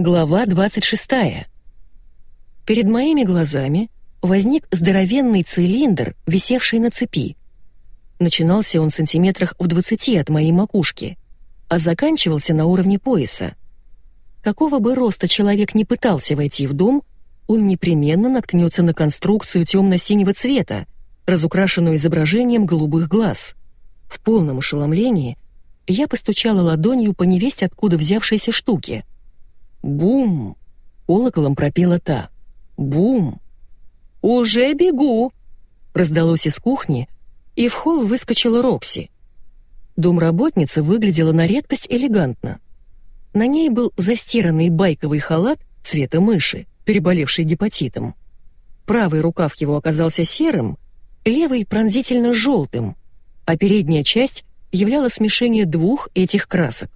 Глава 26. Перед моими глазами возник здоровенный цилиндр, висевший на цепи. Начинался он сантиметрах в 20 от моей макушки, а заканчивался на уровне пояса. Какого бы роста человек не пытался войти в дом, он непременно наткнется на конструкцию темно-синего цвета, разукрашенную изображением голубых глаз. В полном ошеломлении я постучала ладонью по невесть откуда взявшейся штуке — Бум! Колоколом пропела та. Бум! «Уже бегу!» Раздалось из кухни, и в холл выскочила Рокси. Домработница выглядела на редкость элегантно. На ней был застиранный байковый халат цвета мыши, переболевший гепатитом. Правый рукав его оказался серым, левый пронзительно желтым, а передняя часть являла смешение двух этих красок.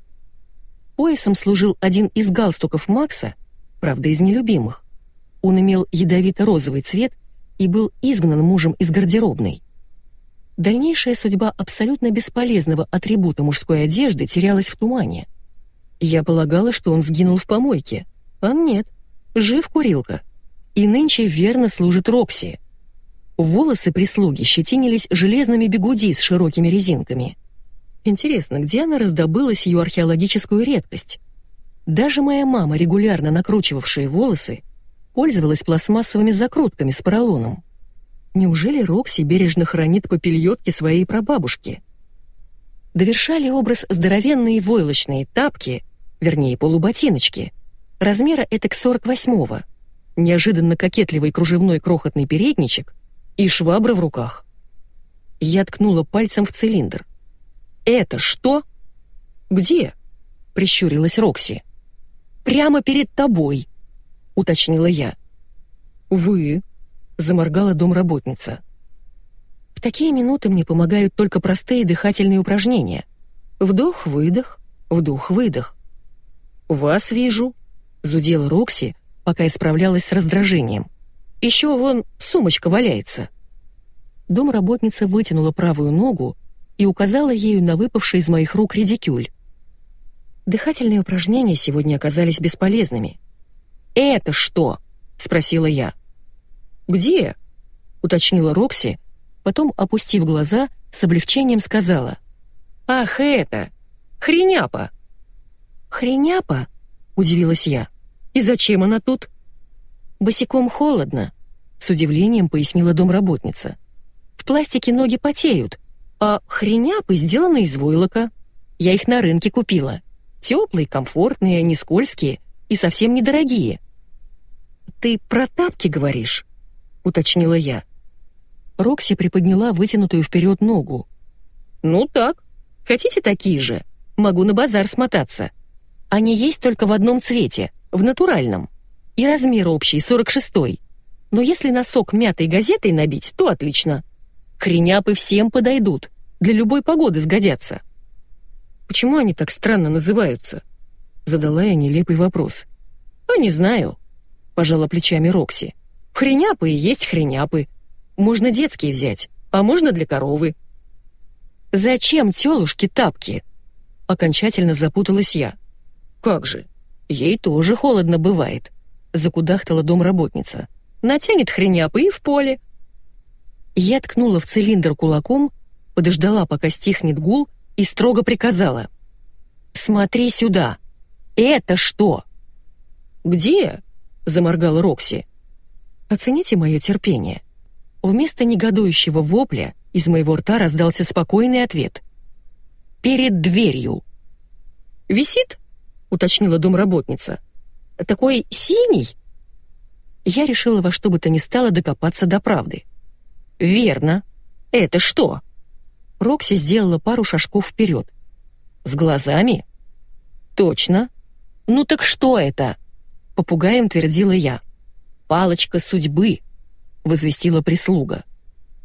Поясом служил один из галстуков Макса, правда, из нелюбимых. Он имел ядовито-розовый цвет и был изгнан мужем из гардеробной. Дальнейшая судьба абсолютно бесполезного атрибута мужской одежды терялась в тумане. Я полагала, что он сгинул в помойке, а нет, жив курилка. И нынче верно служит Рокси. Волосы прислуги щетинились железными бегуди с широкими резинками. Интересно, где она раздобыла сию археологическую редкость? Даже моя мама, регулярно накручивавшая волосы, пользовалась пластмассовыми закрутками с поролоном. Неужели Рокси бережно хранит попельотки своей прабабушки? Довершали образ здоровенные войлочные тапки, вернее полуботиночки, размера этак 48-го, неожиданно кокетливый кружевной крохотный передничек и швабра в руках. Я ткнула пальцем в цилиндр. «Это что?» «Где?» — прищурилась Рокси. «Прямо перед тобой», — уточнила я. «Вы?» — заморгала домработница. В такие минуты мне помогают только простые дыхательные упражнения. Вдох-выдох, вдох-выдох. «Вас вижу», — зудела Рокси, пока исправлялась с раздражением. «Еще вон сумочка валяется». Домработница вытянула правую ногу и указала ею на выпавший из моих рук редикюль. Дыхательные упражнения сегодня оказались бесполезными. «Это что?» — спросила я. «Где?» — уточнила Рокси, потом, опустив глаза, с облегчением сказала. «Ах, это! Хреняпа!» «Хреняпа?» — удивилась я. «И зачем она тут?» «Босиком холодно», — с удивлением пояснила домработница. «В пластике ноги потеют, а хреняпы сделаны из войлока. Я их на рынке купила. Теплые, комфортные, не скользкие и совсем недорогие. «Ты про тапки говоришь?» — уточнила я. Рокси приподняла вытянутую вперед ногу. «Ну так. Хотите такие же? Могу на базар смотаться. Они есть только в одном цвете, в натуральном. И размер общий, 46-й. Но если носок мятой газетой набить, то отлично. Хреняпы всем подойдут, для любой погоды сгодятся. Почему они так странно называются? Задала я нелепый вопрос. А не знаю, пожала плечами Рокси. Хреняпы и есть хреняпы. Можно детские взять, а можно для коровы. Зачем тёлушке тапки? Окончательно запуталась я. Как же? Ей тоже холодно бывает, закудахтала домработница. Натянет хреняпы и в поле, я ткнула в цилиндр кулаком, подождала, пока стихнет гул, и строго приказала. «Смотри сюда! Это что?» «Где?» — заморгала Рокси. «Оцените мое терпение». Вместо негодующего вопля из моего рта раздался спокойный ответ. «Перед дверью». «Висит?» — уточнила домработница. «Такой синий?» Я решила во что бы то ни стало докопаться до правды. «Верно. Это что?» Рокси сделала пару шажков вперед. «С глазами?» «Точно. Ну так что это?» Попугаем твердила я. «Палочка судьбы», — возвестила прислуга.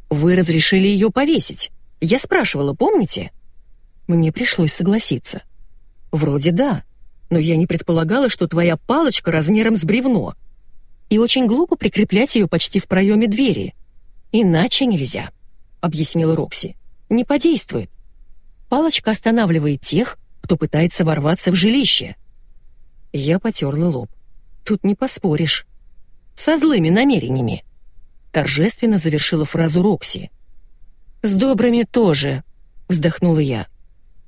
«Вы разрешили ее повесить. Я спрашивала, помните?» Мне пришлось согласиться. «Вроде да, но я не предполагала, что твоя палочка размером с бревно. И очень глупо прикреплять ее почти в проеме двери. «Иначе нельзя», — объяснила Рокси. «Не подействует. Палочка останавливает тех, кто пытается ворваться в жилище». Я потерла лоб. Тут не поспоришь. Со злыми намерениями. Торжественно завершила фразу Рокси. «С добрыми тоже», — вздохнула я.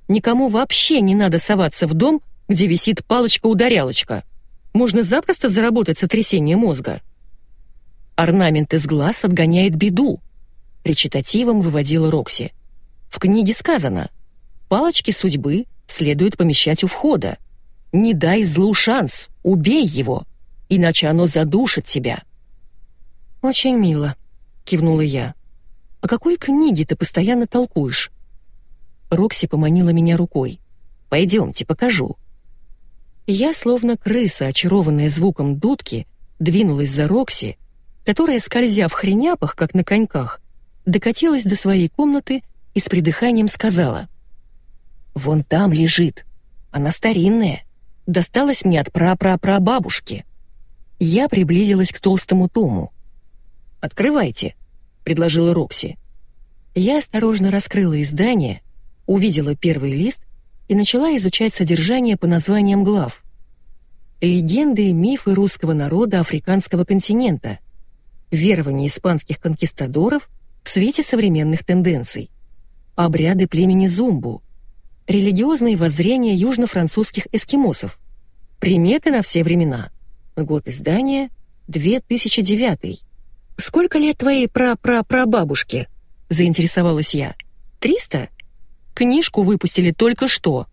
«Никому вообще не надо соваться в дом, где висит палочка-ударялочка. Можно запросто заработать сотрясение мозга». «Орнамент из глаз отгоняет беду», — речитативом выводила Рокси. «В книге сказано, палочки судьбы следует помещать у входа. Не дай злу шанс, убей его, иначе оно задушит тебя». «Очень мило», — кивнула я. «О какой книге ты постоянно толкуешь?» Рокси поманила меня рукой. «Пойдемте, покажу». Я, словно крыса, очарованная звуком дудки, двинулась за Рокси, которая, скользя в хреняпах, как на коньках, докатилась до своей комнаты и с придыханием сказала. «Вон там лежит. Она старинная. Досталась мне от пра-пра-пра-бабушки». Я приблизилась к толстому тому. «Открывайте», — предложила Рокси. Я осторожно раскрыла издание, увидела первый лист и начала изучать содержание по названиям глав. Легенды и мифы русского народа африканского континента. Верования испанских конкистадоров в свете современных тенденций. Обряды племени Зумбу. Религиозные воззрения южно-французских эскимосов. Приметы на все времена. Год издания 2009. «Сколько лет твоей пра-пра-прабабушке?» — заинтересовалась я. «Триста?» Книжку выпустили только что».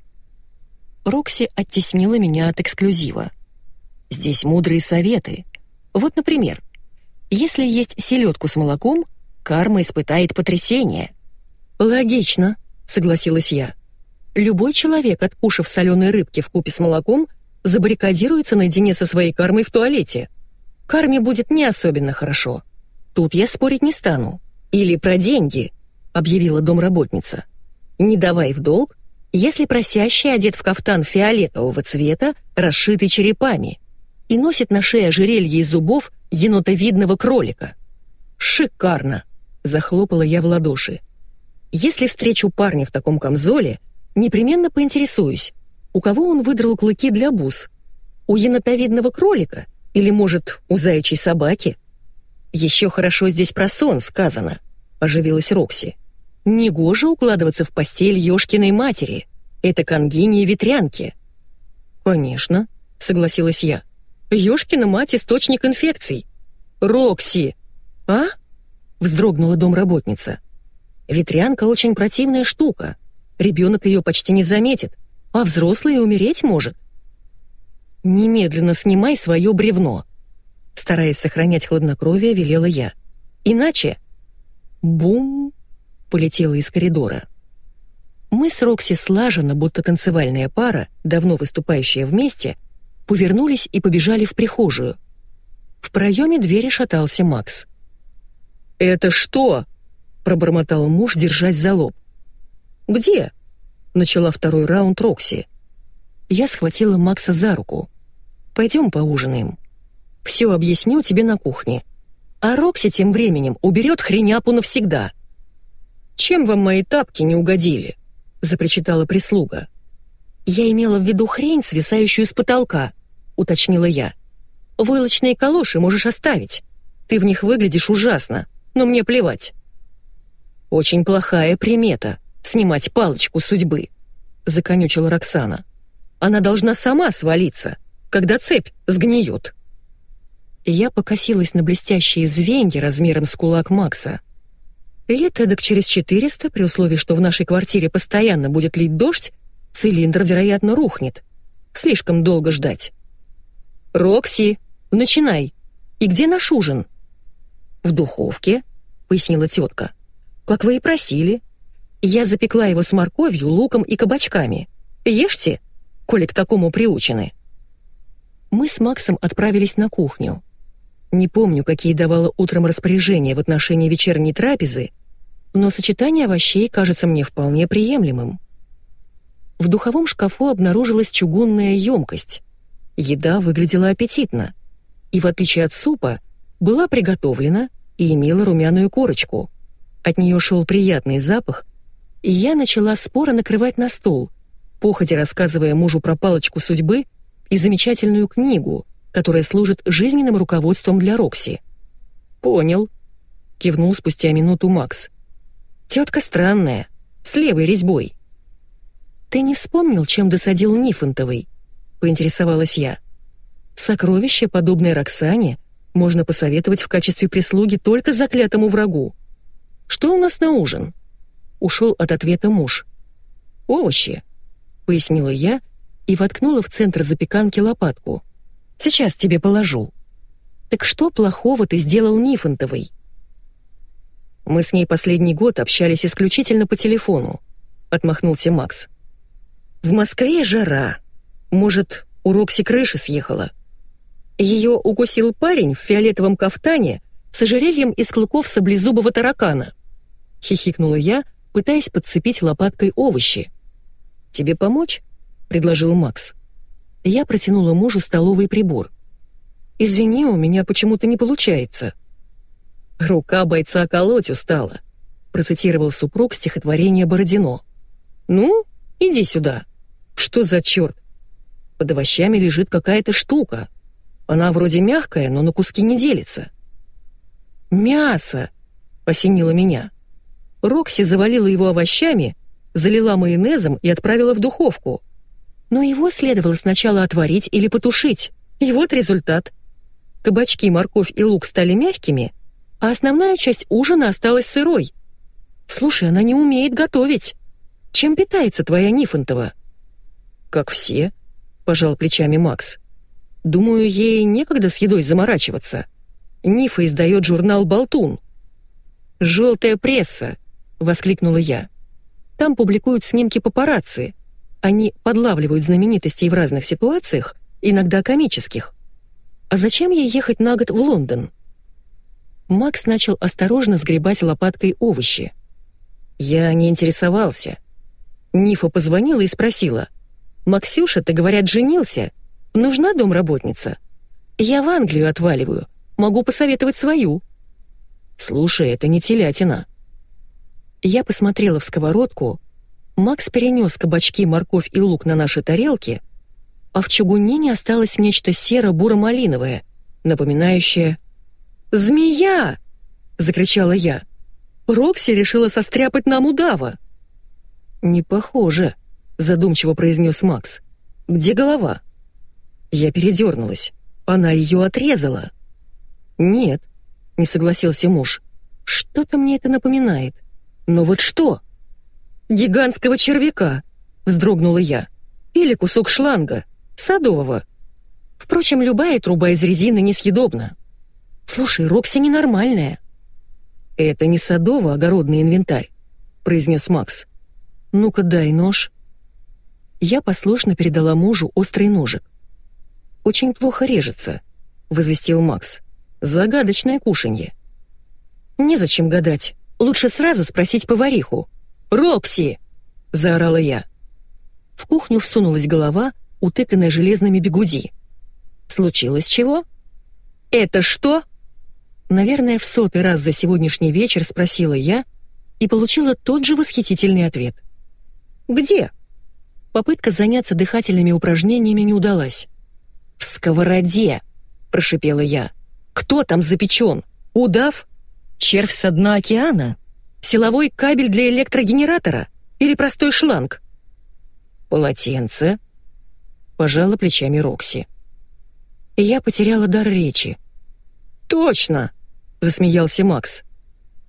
Рокси оттеснила меня от эксклюзива. Здесь мудрые советы. Вот, например, если есть селедку с молоком, карма испытает потрясение. «Логично», — согласилась я. «Любой человек, откушав соленой рыбки в купе с молоком, забаррикадируется наедине со своей кармой в туалете. Карме будет не особенно хорошо. Тут я спорить не стану. Или про деньги», — объявила домработница. Не давай в долг, если просящий одет в кафтан фиолетового цвета, расшитый черепами, и носит на шее ожерелье из зубов енотовидного кролика. «Шикарно!» — захлопала я в ладоши. «Если встречу парня в таком камзоле, непременно поинтересуюсь, у кого он выдрал клыки для бус? У енотовидного кролика или, может, у заячьей собаки?» «Еще хорошо здесь про сон сказано», — оживилась Рокси. Негоже укладываться в постель Ёшкиной матери. Это конгини и ветрянки. Конечно, согласилась я. Ёшкина мать источник инфекций. Рокси. А? Вздрогнула домработница. Ветрянка очень противная штука. Ребенок ее почти не заметит, а взрослый умереть может. Немедленно снимай свое бревно. Стараясь сохранять хладнокровие, велела я. Иначе... Бум! полетела из коридора. Мы с Рокси слаженно, будто танцевальная пара, давно выступающая вместе, повернулись и побежали в прихожую. В проеме двери шатался Макс. «Это что?» — пробормотал муж, держась за лоб. «Где?» — начала второй раунд Рокси. Я схватила Макса за руку. «Пойдем поужинаем. Все объясню тебе на кухне. А Рокси тем временем уберет хреняпу навсегда». «Чем вам мои тапки не угодили?» — запричитала прислуга. «Я имела в виду хрень, свисающую с потолка», — уточнила я. «Войлочные калоши можешь оставить. Ты в них выглядишь ужасно, но мне плевать». «Очень плохая примета — снимать палочку судьбы», — законючила Роксана. «Она должна сама свалиться, когда цепь сгниет». Я покосилась на блестящие звенья размером с кулак Макса. Лет эдак через 400, при условии, что в нашей квартире постоянно будет лить дождь, цилиндр, вероятно, рухнет. Слишком долго ждать. «Рокси, начинай. И где наш ужин?» «В духовке», — пояснила тетка. «Как вы и просили. Я запекла его с морковью, луком и кабачками. Ешьте, коли к такому приучены». Мы с Максом отправились на кухню. Не помню, какие давала утром распоряжения в отношении вечерней трапезы, но сочетание овощей кажется мне вполне приемлемым. В духовом шкафу обнаружилась чугунная емкость. Еда выглядела аппетитно, и, в отличие от супа, была приготовлена и имела румяную корочку. От нее шел приятный запах, и я начала споро накрывать на стол, походя рассказывая мужу про палочку судьбы и замечательную книгу, которая служит жизненным руководством для Рокси. «Понял», — кивнул спустя минуту Макс. «Тетка странная, с левой резьбой». «Ты не вспомнил, чем досадил Нифонтовый?» — поинтересовалась я. «Сокровище, подобное Роксане, можно посоветовать в качестве прислуги только заклятому врагу. Что у нас на ужин?» Ушел от ответа муж. «Овощи», — пояснила я и воткнула в центр запеканки лопатку. «Сейчас тебе положу». «Так что плохого ты сделал Нифонтовой?» «Мы с ней последний год общались исключительно по телефону», — отмахнулся Макс. «В Москве жара. Может, у Рокси крыша съехала?» Ее укусил парень в фиолетовом кафтане с ожерельем из клыков саблезубого таракана. Хихикнула я, пытаясь подцепить лопаткой овощи. «Тебе помочь?» — предложил Макс. Я протянула мужу столовый прибор. «Извини, у меня почему-то не получается». «Рука бойца колоть устала», — процитировал супруг стихотворение Бородино. «Ну, иди сюда. Что за черт? Под овощами лежит какая-то штука. Она вроде мягкая, но на куски не делится». «Мясо!» — посинило меня. Рокси завалила его овощами, залила майонезом и отправила в духовку. Но его следовало сначала отварить или потушить. И вот результат. Кабачки, морковь и лук стали мягкими, а основная часть ужина осталась сырой. Слушай, она не умеет готовить. Чем питается твоя Нифонтова? Как все, пожал плечами Макс. Думаю, ей некогда с едой заморачиваться. Нифа издает журнал «Болтун». «Желтая пресса», — воскликнула я. «Там публикуют снимки папарацци. Они подлавливают знаменитостей в разных ситуациях, иногда комических. А зачем ей ехать на год в Лондон?» Макс начал осторожно сгребать лопаткой овощи. Я не интересовался. Нифа позвонила и спросила. «Максюша, ты, говорят, женился? Нужна домработница?» «Я в Англию отваливаю. Могу посоветовать свою». «Слушай, это не телятина», я посмотрела в сковородку. Макс перенес кабачки, морковь и лук на наши тарелки, а в чугуне не осталось нечто серо-буро-малиновое, напоминающее «Змея!» — закричала я. «Рокси решила состряпать нам удава!» «Не похоже», — задумчиво произнес Макс. «Где голова?» Я передернулась. Она ее отрезала. «Нет», — не согласился муж. «Что-то мне это напоминает. Но вот что? Гигантского червяка, вздрогнула я. Или кусок шланга, садового. Впрочем, любая труба из резины несъедобна. Слушай, Рокси ненормальная. Это не садово-огородный инвентарь, произнес Макс. Ну-ка дай нож. Я послушно передала мужу острый ножик. «Очень плохо режется», — возвестил Макс. «Загадочное кушанье». «Незачем гадать. Лучше сразу спросить повариху. «Рокси!» — заорала я. В кухню всунулась голова, утыканная железными бегуди. «Случилось чего?» «Это что?» Наверное, в сотый раз за сегодняшний вечер спросила я и получила тот же восхитительный ответ. «Где?» Попытка заняться дыхательными упражнениями не удалась. «В сковороде!» — прошипела я. «Кто там запечен? Удав?» Червь со дна океана? Силовой кабель для электрогенератора? Или простой шланг? Полотенце? Пожала плечами Рокси. Я потеряла дар речи. «Точно!» — засмеялся Макс.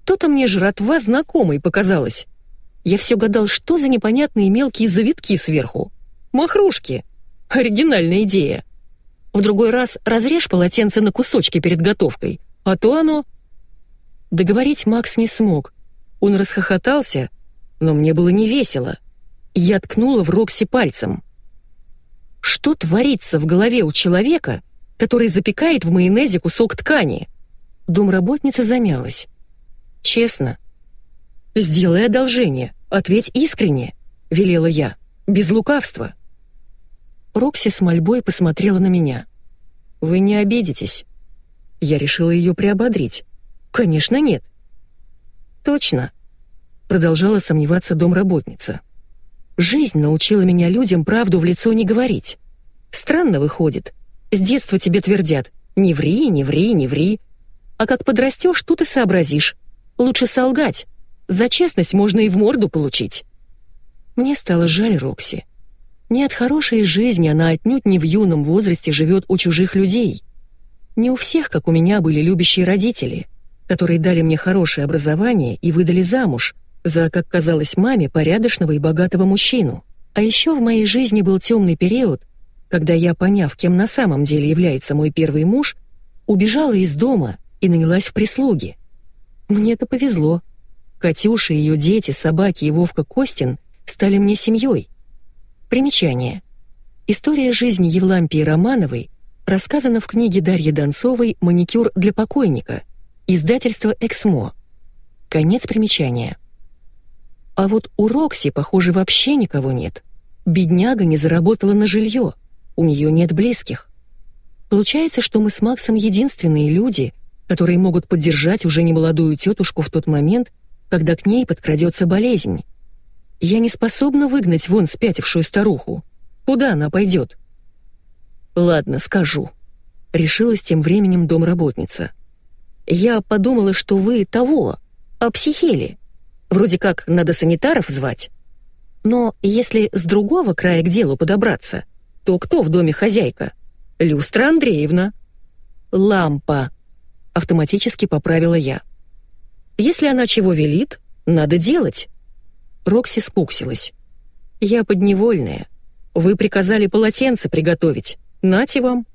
«То-то мне жратва знакомой показалось. Я все гадал, что за непонятные мелкие завитки сверху. Махрушки. Оригинальная идея. В другой раз разрежь полотенце на кусочки перед готовкой, а то оно Договорить Макс не смог. Он расхохотался, но мне было не весело. Я ткнула в Рокси пальцем. Что творится в голове у человека, который запекает в майонезе кусок ткани? Домработница замялась. Честно. «Сделай одолжение, ответь искренне», — велела я, без лукавства. Рокси с мольбой посмотрела на меня. «Вы не обидитесь?» Я решила ее приободрить. «Конечно нет». «Точно», — продолжала сомневаться домработница. «Жизнь научила меня людям правду в лицо не говорить. Странно выходит. С детства тебе твердят «не ври, не ври, не ври». А как подрастешь, тут и сообразишь. Лучше солгать. За честность можно и в морду получить. Мне стало жаль Рокси. Не от хорошей жизни она отнюдь не в юном возрасте живет у чужих людей. Не у всех, как у меня, были любящие родители, которые дали мне хорошее образование и выдали замуж за, как казалось маме, порядочного и богатого мужчину. А еще в моей жизни был темный период, когда я, поняв, кем на самом деле является мой первый муж, убежала из дома и нанялась в прислуги. Мне это повезло. Катюша, ее дети, собаки и Вовка Костин стали мне семьей. Примечание. История жизни Евлампии Романовой рассказана в книге Дарьи Донцовой «Маникюр для покойника», издательство «Эксмо». Конец примечания. А вот у Рокси, похоже, вообще никого нет. Бедняга не заработала на жилье, у нее нет близких. Получается, что мы с Максом единственные люди, которые могут поддержать уже немолодую тетушку в тот момент, когда к ней подкрадется болезнь. Я не способна выгнать вон спятившую старуху. Куда она пойдет? Ладно, скажу. Решилась тем временем домработница. Я подумала, что вы того, обсихели. Вроде как надо санитаров звать. Но если с другого края к делу подобраться, то кто в доме хозяйка? Люстра Андреевна. Лампа. Автоматически поправила я. Если она чего велит, надо делать. Рокси спуксилась. Я подневольная. Вы приказали полотенце приготовить. Нате вам.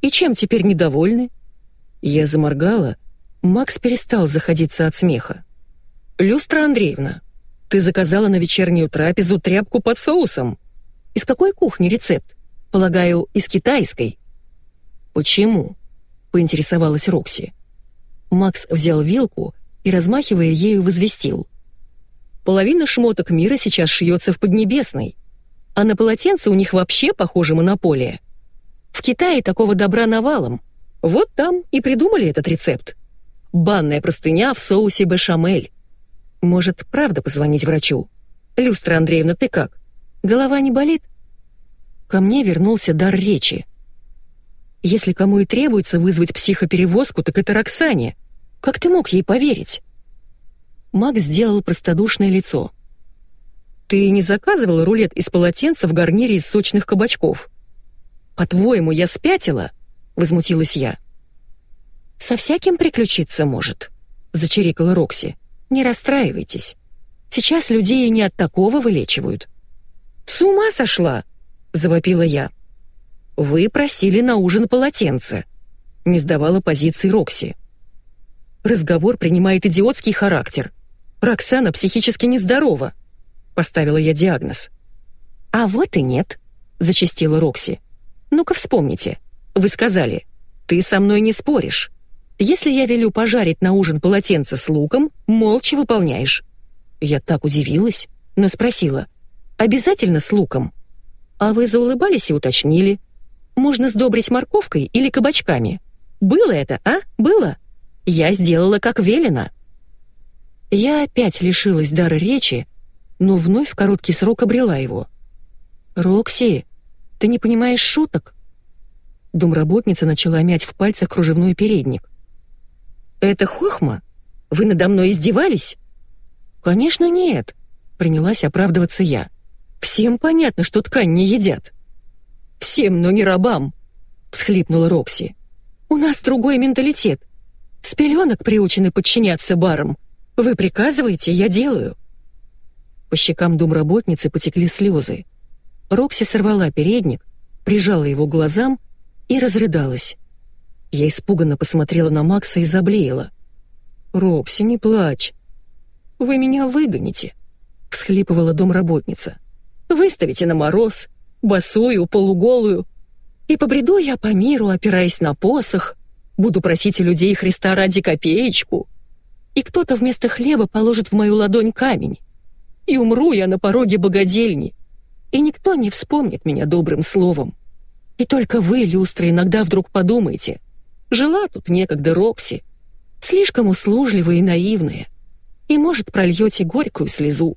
И чем теперь недовольны? Я заморгала. Макс перестал заходиться от смеха. «Люстра Андреевна, ты заказала на вечернюю трапезу тряпку под соусом. Из какой кухни рецепт? Полагаю, из китайской?» «Почему?» — поинтересовалась Рокси. Макс взял вилку и, размахивая ею, возвестил. «Половина шмоток мира сейчас шьется в Поднебесной, а на полотенце у них вообще, похоже, монополия. В Китае такого добра навалом. Вот там и придумали этот рецепт. Банная простыня в соусе бешамель. Может, правда позвонить врачу? Люстра Андреевна, ты как? Голова не болит?» Ко мне вернулся дар речи. Если кому и требуется вызвать психоперевозку, так это Роксане. Как ты мог ей поверить?» Макс сделал простодушное лицо. «Ты не заказывал рулет из полотенца в гарнире из сочных кабачков?» «По-твоему, я спятила?» — возмутилась я. «Со всяким приключиться может», — зачирикала Рокси. «Не расстраивайтесь. Сейчас людей не от такого вылечивают». «С ума сошла!» — завопила я. «Вы просили на ужин полотенце», — не сдавала позиции Рокси. Разговор принимает идиотский характер. Роксана психически нездорова. Поставила я диагноз. А вот и нет, зачастила Рокси. Ну-ка вспомните. Вы сказали, ты со мной не споришь. Если я велю пожарить на ужин полотенце с луком, молча выполняешь. Я так удивилась, но спросила, обязательно с луком? А вы заулыбались и уточнили. Можно сдобрить морковкой или кабачками. Было это, а? Было? Я сделала, как велено». Я опять лишилась дара речи, но вновь в короткий срок обрела его. «Рокси, ты не понимаешь шуток?» Домработница начала мять в пальцах кружевной передник. «Это хохма? Вы надо мной издевались?» «Конечно нет», — принялась оправдываться я. «Всем понятно, что ткань не едят». «Всем, но не рабам», — всхлипнула Рокси. «У нас другой менталитет. С пеленок приучены подчиняться барам. Вы приказываете, я делаю». По щекам домработницы потекли слезы. Рокси сорвала передник, прижала его к глазам и разрыдалась. Я испуганно посмотрела на Макса и заблеяла. «Рокси, не плачь. Вы меня выгоните», — всхлипывала домработница. «Выставите на мороз, босую, полуголую, и побреду я по миру, опираясь на посох, Буду просить у людей Христа ради копеечку. И кто-то вместо хлеба положит в мою ладонь камень. И умру я на пороге богадельни. И никто не вспомнит меня добрым словом. И только вы, люстры, иногда вдруг подумайте. Жила тут некогда Рокси. Слишком услужливая и наивная. И, может, прольете горькую слезу.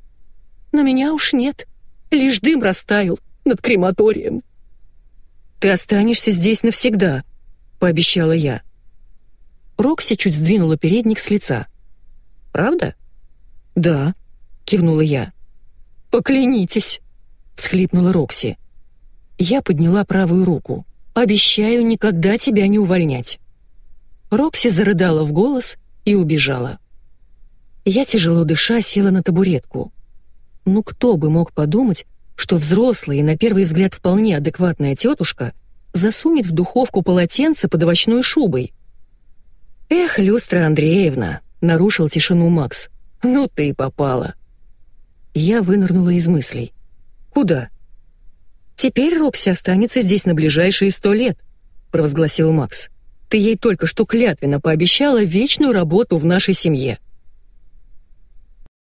Но меня уж нет. Лишь дым растаял над крематорием. Ты останешься здесь навсегда», — пообещала я. Рокси чуть сдвинула передник с лица. «Правда?» «Да», — кивнула я. «Поклянитесь», — всхлипнула Рокси. Я подняла правую руку. «Обещаю никогда тебя не увольнять». Рокси зарыдала в голос и убежала. Я, тяжело дыша, села на табуретку. Ну кто бы мог подумать, что взрослая и на первый взгляд вполне адекватная тетушка засунет в духовку полотенце под овощной шубой. «Эх, Люстра Андреевна!» — нарушил тишину Макс. «Ну ты и попала!» Я вынырнула из мыслей. «Куда?» «Теперь Рокси останется здесь на ближайшие сто лет», — провозгласил Макс. «Ты ей только что клятвенно пообещала вечную работу в нашей семье».